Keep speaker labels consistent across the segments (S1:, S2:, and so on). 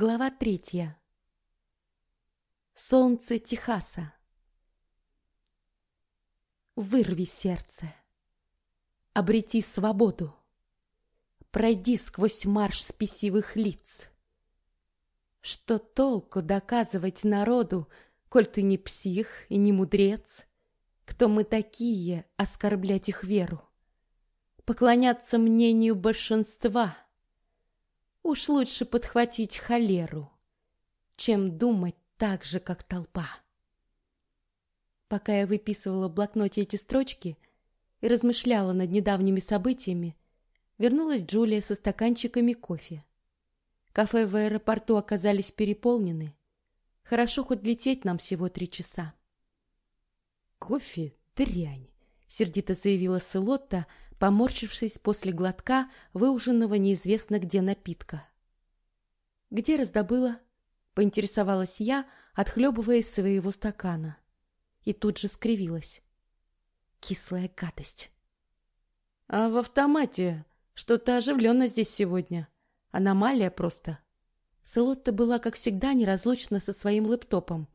S1: Глава третья. Солнце Техаса. Вырви сердце. Обрети свободу. Пройди сквозь марш спесивых лиц. Что толку доказывать народу, коль ты не псих и не мудрец? Кто мы такие, оскорблять их веру? Поклоняться мнению большинства — Уж лучше подхватить холеру, чем думать так же, как толпа. Пока я выписывала в блокноте эти строчки и размышляла над недавними событиями, вернулась Джулия со стаканчиками кофе. Кафе в аэропорту оказались переполнены. Хорошо хоть лететь нам всего три часа. Кофе дрянь, сердито заявила Селотта, поморщившись после глотка выуженного неизвестно где напитка. Где раздобыла? поинтересовалась я, отхлебывая из своего стакана, и тут же скривилась. Кислая гадость. А в автомате что-то оживленно здесь сегодня. Аномалия просто. Селотта была, как всегда, неразлучна со своим лэптопом,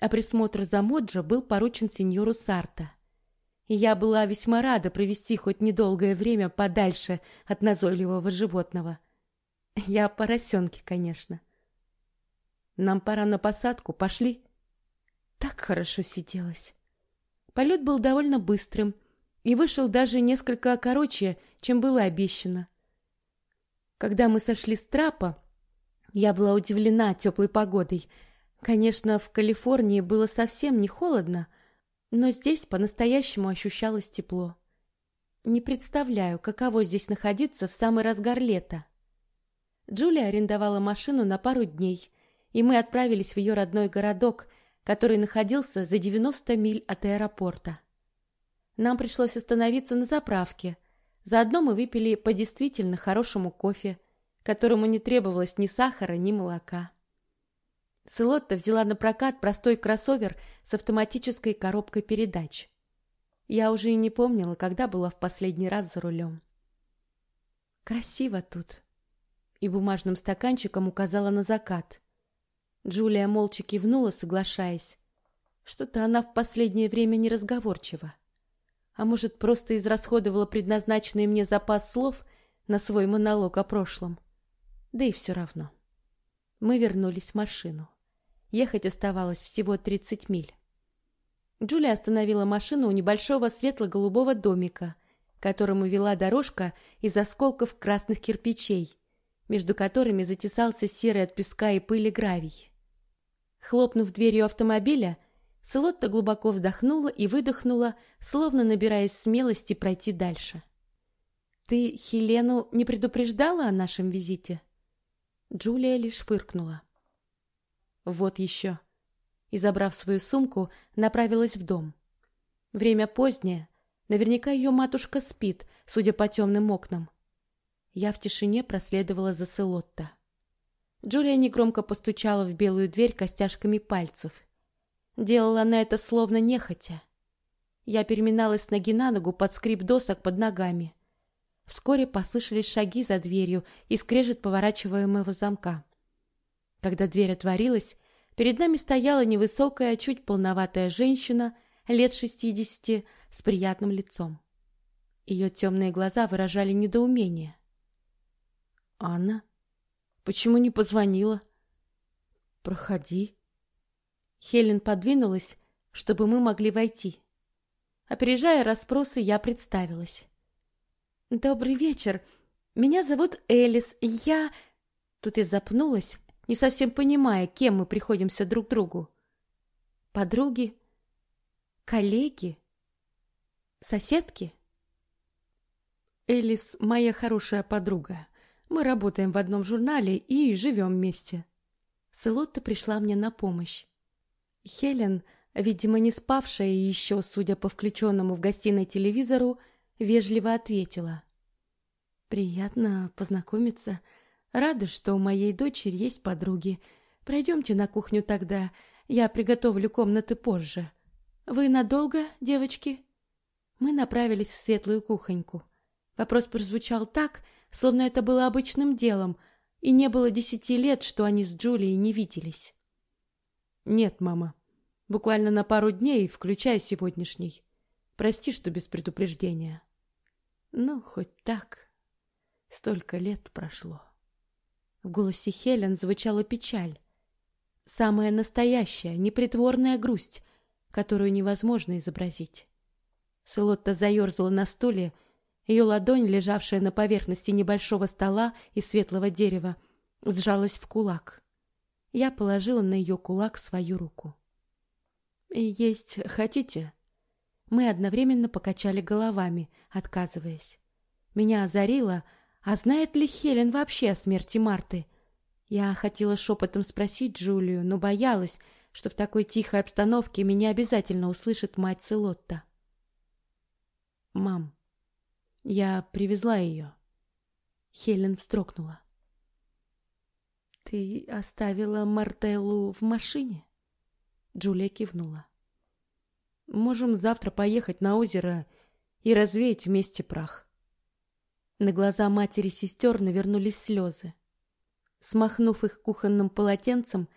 S1: а присмотр за Моджо был поручен сеньору Сарта и я была весьма рада провести хоть недолгое время подальше от назойливого животного. Я о поросенке, конечно. Нам пора на посадку, пошли. Так хорошо сиделось. Полет был довольно быстрым и вышел даже несколько короче, чем было обещано. Когда мы сошли с трапа, я была удивлена теплой погодой. Конечно, в Калифорнии было совсем не холодно, но здесь по-настоящему ощущалось тепло. Не представляю, каково здесь находиться в самый разгар лета. Джулия арендовала машину на пару дней, и мы отправились в ее родной городок, который находился за 90 миль от аэропорта. Нам пришлось остановиться на заправке. Заодно мы выпили по действительно хорошему кофе, которому не требовалось ни сахара, ни молока. Селотта взяла на прокат простой кроссовер с автоматической коробкой передач. Я уже и не помнила, когда была в последний раз за рулем. Красиво тут. И бумажным стаканчиком указала на закат. Джулия молча кивнула, соглашаясь. Что-то она в последнее время не разговорчива. А может, просто израсходовала предназначенный мне запас слов на свой монолог о прошлом. Да и все равно. Мы вернулись в машину. Ехать оставалось всего 30 миль. Джулия остановила машину у небольшого светло-голубого домика, к которому вела дорожка из осколков красных кирпичей, между которыми затесался серый от песка и пыли гравий. Хлопнув дверью автомобиля, Селотта глубоко вдохнула и выдохнула, словно набираясь смелости пройти дальше. Ты Хелену не предупреждала о нашем визите? Джулия лишь фыркнула. Вот еще. И забрав свою сумку, направилась в дом. Время позднее, наверняка ее матушка спит, судя по темным окнам. Я в тишине проследовала за Селотто. Джулия негромко постучала в белую дверь костяшками пальцев. Делала она это словно нехотя. Я переминалась ноги на ногу под скрип досок под ногами. Вскоре послышались шаги за дверью и скрежет поворачиваемого замка. Когда дверь отворилась, перед нами стояла невысокая, чуть полноватая женщина лет шестидесяти с приятным лицом. Ее темные глаза выражали недоумение. Анна, почему не позвонила? Проходи. Хелен подвинулась, чтобы мы могли войти. Опережая расспросы, я представилась. Добрый вечер. Меня зовут Элис. Я Тут я запнулась, не совсем понимая, кем мы приходимся друг другу. Подруги, коллеги, соседки. Элис моя хорошая подруга. Мы работаем в одном журнале и живем вместе. Селотта пришла мне на помощь. Хелен, видимо, не спавшая еще, судя по включенному в гостиной телевизору, вежливо ответила: "Приятно познакомиться. Рада, что у моей дочери есть подруги. Пройдемте на кухню тогда. Я приготовлю комнаты позже. Вы надолго, девочки? Мы направились в светлую кухоньку. Вопрос прозвучал так, словно это было обычным делом, и не было десяти лет, что они с Джулией не виделись.
S2: Нет, мама. Буквально на пару дней, включая сегодняшний. Прости, что без предупреждения.
S1: Ну, хоть так. Столько лет прошло. В голосе Хелен звучала печаль. Самая настоящая, непритворная грусть, которую невозможно изобразить. Селотта заерзала на стуле, ее ладонь, лежавшая на поверхности небольшого стола из светлого дерева, сжалась в кулак. Я положила на ее кулак свою руку. «Есть хотите?» Мы одновременно покачали головами, отказываясь. Меня озарило, а знает ли Хелен вообще о смерти Марты? Я хотела шепотом спросить Джулию, но боялась, что в такой тихой обстановке меня обязательно услышит мать Селотта.
S2: «Мам, я привезла ее».
S1: Хелен встрогнула. «Ты оставила Мартеллу в машине?» Джулия кивнула.
S2: «Можем завтра поехать на озеро и развеять вместе прах».
S1: На глаза матери сестер навернулись слезы. Смахнув их кухонным полотенцем,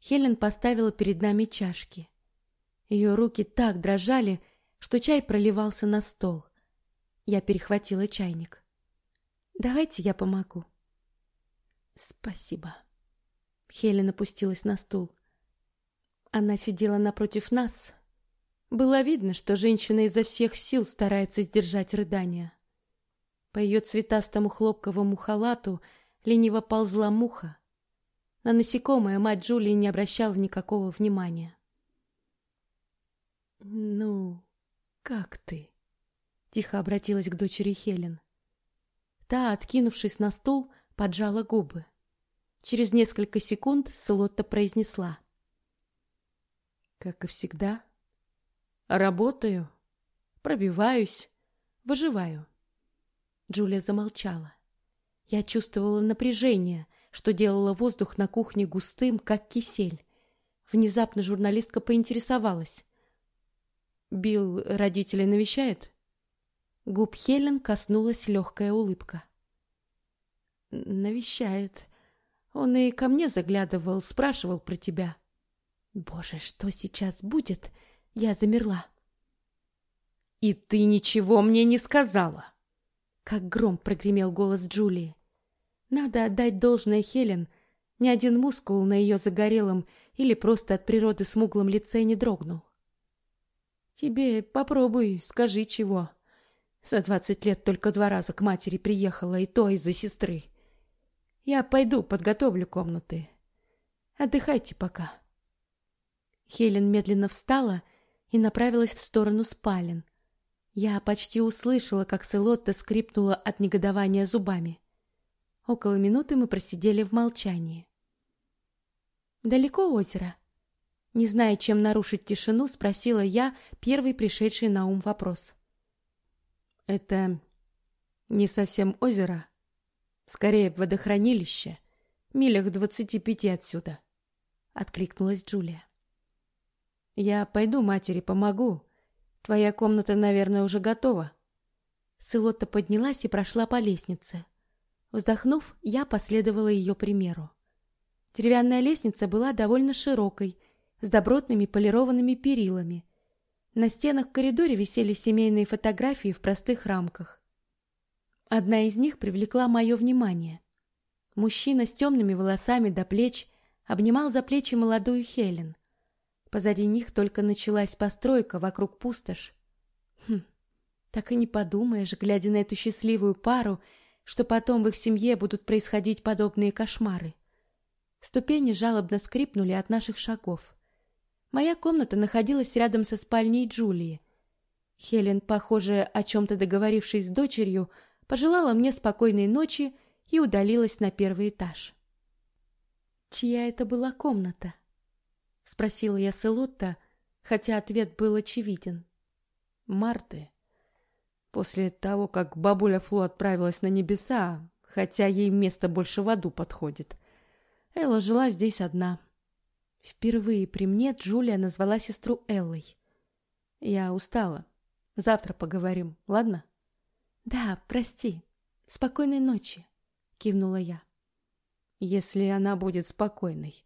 S1: Хелен поставила перед нами чашки. Ее руки так дрожали, что чай проливался на стол. Я перехватила чайник. Давайте я помогу. Спасибо. Хелен опустилась на стул. Она сидела напротив нас. Было видно, что женщина изо всех сил старается сдержать рыдания. По ее цветастому хлопковому халату лениво ползла муха. На насекомое мать Джулии не обращала никакого внимания. «Ну, как ты?» — тихо обратилась к дочери Хелен. Та, откинувшись на стул, поджала губы. Через несколько секунд Слотта произнесла.
S2: «Как и всегда. Работаю, пробиваюсь, выживаю».
S1: Джулия замолчала. Я чувствовала напряжение, что делало воздух на кухне густым, как кисель. Внезапно журналистка поинтересовалась.
S2: «Билл родителей навещает?»
S1: Губ Хелен коснулась легкая улыбка.
S2: «Навещает. Он и ко мне заглядывал, спрашивал про тебя».
S1: «Боже, что сейчас будет?» Я замерла.
S2: «И ты ничего мне не сказала!»
S1: Как гром прогремел голос Джулии. Надо отдать должное Хелен. Ни один мускул на ее загорелом или просто от природы смуглом лице не дрогнул.
S2: Тебе попробуй, скажи чего. За двадцать лет только два раза к матери приехала, и то из-за сестры. Я пойду подготовлю комнаты. Отдыхайте пока.
S1: Хелен медленно встала и направилась в сторону спален. Я почти услышала, как Селотта скрипнула от негодования зубами. Около минуты мы просидели в молчании. Далеко озеро? Не зная, чем нарушить тишину, спросила я первый пришедший на ум вопрос.
S2: Это не совсем озеро, скорее водохранилище, милях двадцати пяти отсюда, откликнулась Джулия. Я пойду матери помогу. Твоя комната, наверное, уже готова.
S1: Сылотта поднялась и прошла по лестнице. Вздохнув, я последовала ее примеру. Деревянная лестница была довольно широкой, с добротными полированными перилами. На стенах в коридоре висели семейные фотографии в простых рамках. Одна из них привлекла мое внимание. Мужчина с темными волосами до плеч обнимал за плечи молодую Хелен. Позади них только началась постройка, вокруг пустошь. Хм, так и не подумаешь, глядя на эту счастливую пару, что потом в их семье будут происходить подобные кошмары. Ступени жалобно скрипнули от наших шагов. Моя комната находилась рядом со спальней Джулии. Хелен, похоже, о чем-то договорившись с дочерью, пожелала мне спокойной ночи и удалилась на первый этаж. Чья это была комната? — спросила я Селотта, хотя ответ был очевиден.
S2: «Марты. После того, как бабуля Фло отправилась на небеса, хотя ей место больше в аду подходит, Элла жила здесь одна».
S1: Впервые при мне Джулия назвала сестру Эллой.
S2: «Я устала. Завтра поговорим, ладно?»
S1: «Да, прости. Спокойной ночи», — кивнула я.
S2: если она будет спокойной.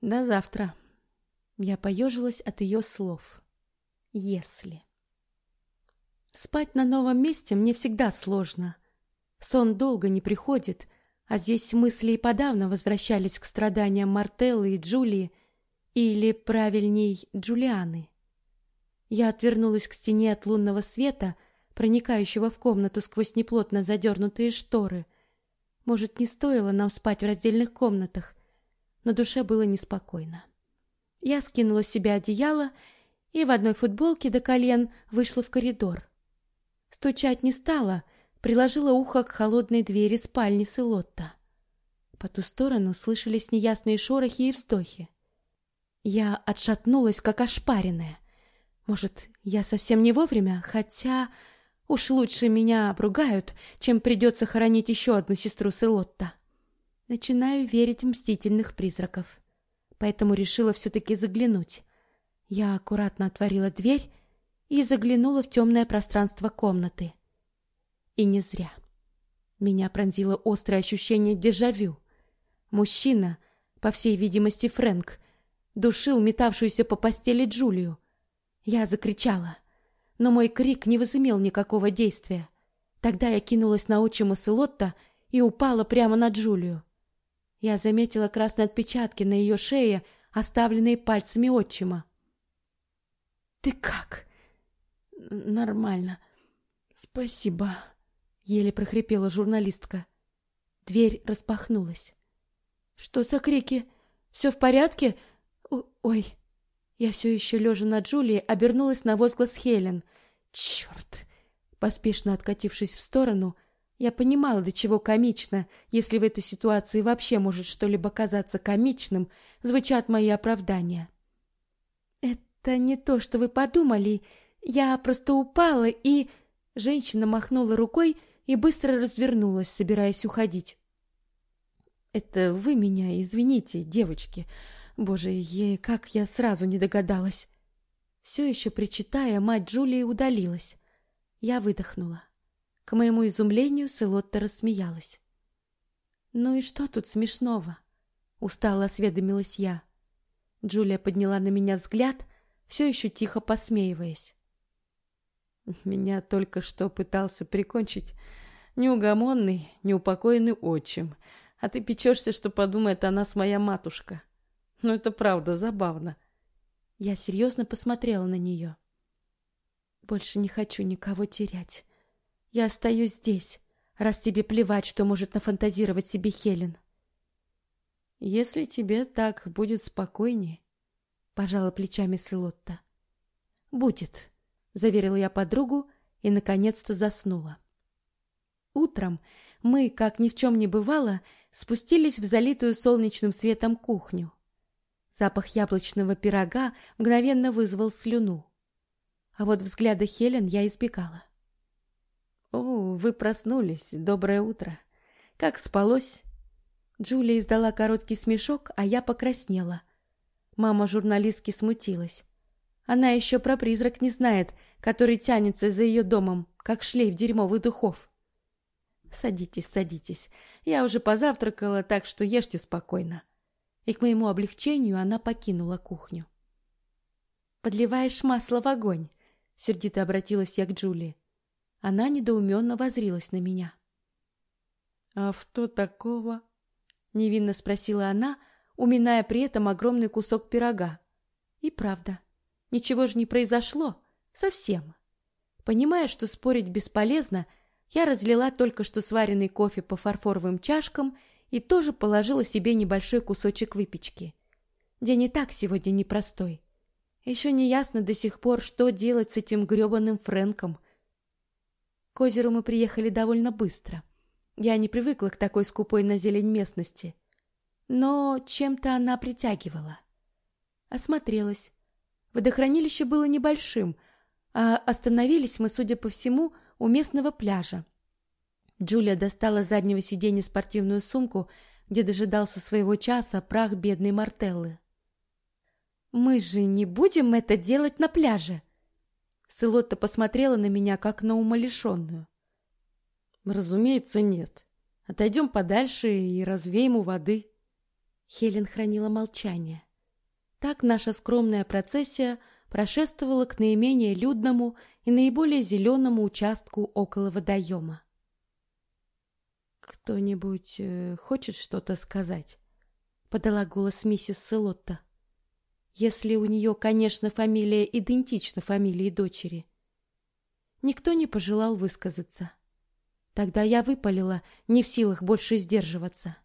S2: До завтра.
S1: Я поежилась от ее слов. Если. Спать на новом месте мне всегда сложно. Сон долго не приходит, а здесь мысли и подавно возвращались к страданиям Мартеллы и Джулии, или, правильней, Джулианы. Я отвернулась к стене от лунного света, проникающего в комнату сквозь неплотно задернутые шторы. Может, не стоило нам спать в раздельных комнатах, но душе было неспокойно. Я скинула с себя одеяло и в одной футболке до колен вышла в коридор. Стучать не стала, приложила ухо к холодной двери спальни Сылотта. По ту сторону слышались неясные шорохи и вздохи. Я отшатнулась, как ошпаренная. Может, я совсем не вовремя, хотя уж лучше меня обругают, чем придется хоронить еще одну сестру Сылотта. Начинаю верить в мстительных призраков, поэтому решила все-таки заглянуть. Я аккуратно отворила дверь и заглянула в темное пространство комнаты. И не зря. Меня пронзило острое ощущение дежавю. Мужчина, по всей видимости Фрэнк, душил метавшуюся по постели Джулию. Я закричала, но мой крик не возымел никакого действия. Тогда я кинулась на отчима Селотта и упала прямо на Джулию. Я заметила красные отпечатки на ее шее, оставленные пальцами отчима.
S2: «Ты как?» «Нормально. Спасибо», — еле прохрипела журналистка.
S1: Дверь распахнулась. «Что за крики? Все в порядке? О ой!» Я все еще лежа на Джулии обернулась на возглас Хелен. «Черт!» Поспешно откатившись в сторону, я понимала, до чего комично, если в этой ситуации вообще может что-либо казаться комичным, звучат мои оправдания. «Это не то, что вы подумали. Я просто упала и...» Женщина махнула рукой и быстро развернулась, собираясь уходить.
S2: «Это вы меня извините, девочки. Боже, ей как я сразу не догадалась!»
S1: Все еще причитая, мать Джулии удалилась. Я выдохнула. К моему изумлению Селотта рассмеялась. «Ну и что тут смешного?» Устало осведомилась я. Джулия подняла на меня взгляд, все еще тихо посмеиваясь.
S2: Меня только что пытался прикончить неугомонный, неупокоенный отчим, а ты печешься, что подумает о нас моя матушка. Ну, это правда забавно.
S1: Я серьезно посмотрела на нее. Больше не хочу никого терять. Я остаюсь здесь, раз тебе плевать, что может нафантазировать себе Хелен.
S2: Если тебе так будет спокойнее, пожала плечами Силотта.
S1: Будет, заверила я подругу и наконец-то заснула. Утром мы, как ни в чем не бывало, спустились в залитую солнечным светом кухню. Запах яблочного пирога мгновенно вызвал слюну. А вот взгляда Хелен я избегала.
S2: «О, вы проснулись. Доброе утро. Как спалось?»
S1: Джулия издала короткий смешок, а я покраснела. Мама журналистки смутилась. Она еще про призрак не знает, который тянется за ее домом, как шлейф дерьмовых духов. «Садитесь, садитесь. Я уже позавтракала, так что ешьте спокойно». И к моему облегчению она покинула кухню. «Подливаешь масло в огонь», — сердито обратилась я к Джулии. Она недоуменно возрилась на меня.
S2: «А что такого?»
S1: — невинно спросила она, уминая при этом огромный кусок пирога. И правда, ничего же не произошло. Совсем. Понимая, что спорить бесполезно, я разлила только что сваренный кофе по фарфоровым чашкам и тоже положила себе небольшой кусочек выпечки. День и так сегодня непростой. Еще не ясно до сих пор, что делать с этим грёбаным Фрэнком — к озеру мы приехали довольно быстро. Я не привыкла к такой скупой на зелень местности, но чем-то она притягивала. Осмотрелась. Водохранилище было небольшим, а остановились мы, судя по всему, у местного пляжа. Джулия достала с заднего сиденья спортивную сумку, где дожидался своего часа прах бедной Мартеллы. «Мы же не будем это делать на пляже!» Сылотта посмотрела на меня, как на умалишенную.
S2: «Разумеется, нет. Отойдем подальше и развеем у воды.
S1: Хелен хранила молчание. Так наша скромная процессия прошествовала к наименее людному и наиболее зеленому участку около водоема.
S2: «Кто-нибудь э, хочет что-то сказать?» — подала голос миссис Селотта. «Если у нее, конечно, фамилия идентична фамилии дочери». Никто не пожелал высказаться. Тогда я выпалила, не в силах больше сдерживаться.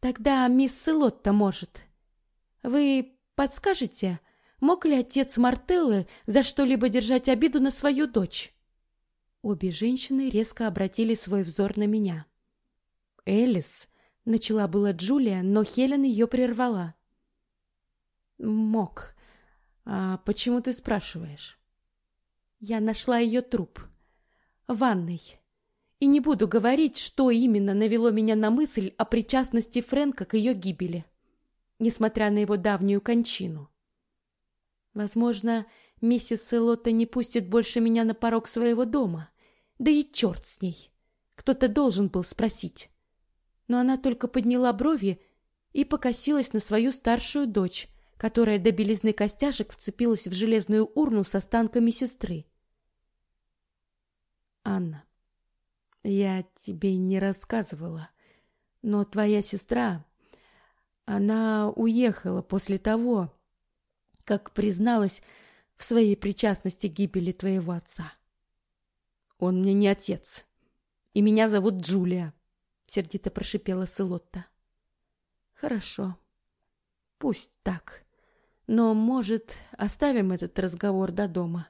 S2: «Тогда мисс Селотта может. Вы подскажете, мог ли отец Мартеллы за что-либо держать обиду на свою дочь?» Обе женщины резко обратили свой взор на меня. «Элис», — начала была Джулия, но Хелен ее прервала. «Мог. А почему ты спрашиваешь?» «Я нашла ее труп. В ванной. И не буду говорить, что именно навело меня на мысль о причастности Фрэнка к ее гибели, несмотря на его давнюю кончину. Возможно, миссис Селотта не пустит больше меня на порог своего дома» Да и черт с ней. Кто-то должен был спросить. Но она только подняла брови и покосилась на свою старшую дочь, которая до белизны костяшек вцепилась в железную урну с останками сестры. Анна, я тебе не рассказывала, но твоя сестра, она уехала после того, как призналась в своей причастности к гибели твоего отца. Он мне не отец. И меня зовут Джулия, сердито прошипела Селотта. Хорошо. Пусть так. Но, может, оставим этот разговор до дома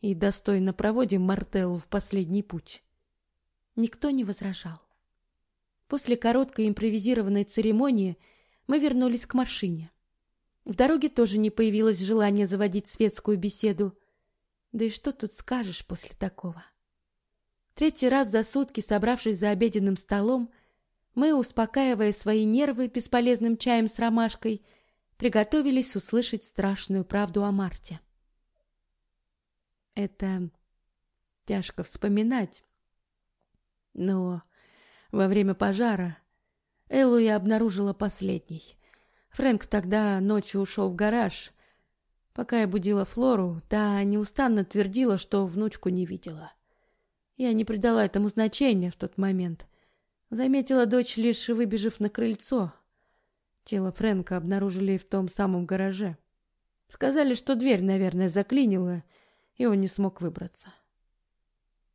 S2: и достойно проводим Мартеллу в последний путь. Никто не возражал. После короткой импровизированной церемонии мы вернулись к машине. В дороге тоже не появилось желания заводить светскую беседу. Да и что тут скажешь после такого? Третий раз за сутки, собравшись за обеденным столом, мы, успокаивая свои нервы бесполезным чаем с ромашкой, приготовились услышать страшную правду о Марте. Это тяжко вспоминать, но во время пожара Эллу я обнаружила последней. Фрэнк тогда ночью ушел в гараж. Пока я будила Флору, та неустанно твердила, что внучку не видела. Я не придала этому значения в тот момент. Заметила дочь, лишь выбежав на крыльцо. Тело Фрэнка обнаружили в том самом гараже. Сказали, что дверь, наверное, заклинила, и он не смог выбраться.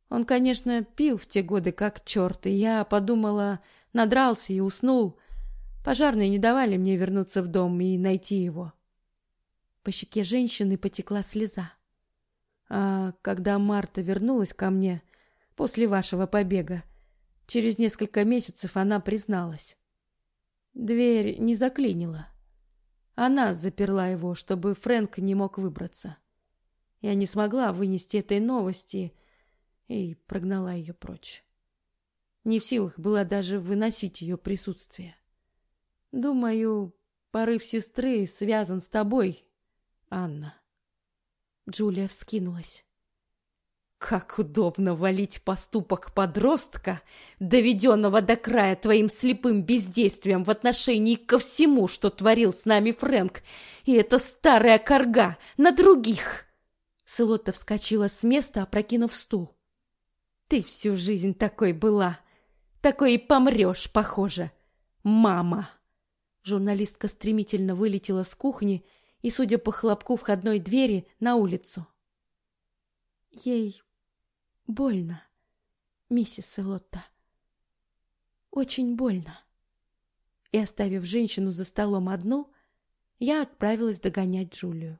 S2: Он, конечно, пил в те годы как черт, и я подумала, надрался и уснул. Пожарные не давали мне вернуться в дом и найти его. По щеке женщины потекла слеза. А когда Марта вернулась ко мне, после вашего побега. Через несколько месяцев она призналась. Дверь не заклинила. Она заперла его, чтобы Фрэнк не мог выбраться. Я не смогла вынести этой новости и прогнала ее прочь. Не в силах была даже выносить ее присутствие. Думаю, порыв сестры связан с тобой, Анна. Джулия вскинулась. Как удобно валить поступок подростка, доведенного до края твоим слепым бездействием в отношении ко всему, что творил с нами Фрэнк, и эта старая корга на других. Селотта вскочила с места, опрокинув стул. Ты всю жизнь такой была, такой и помрешь, похоже. Мама. Журналистка стремительно вылетела с кухни и, судя по хлопку входной двери, на улицу. Ей Больно, миссис Элотта. Очень больно. И оставив женщину за столом одну, я отправилась догонять Джулию.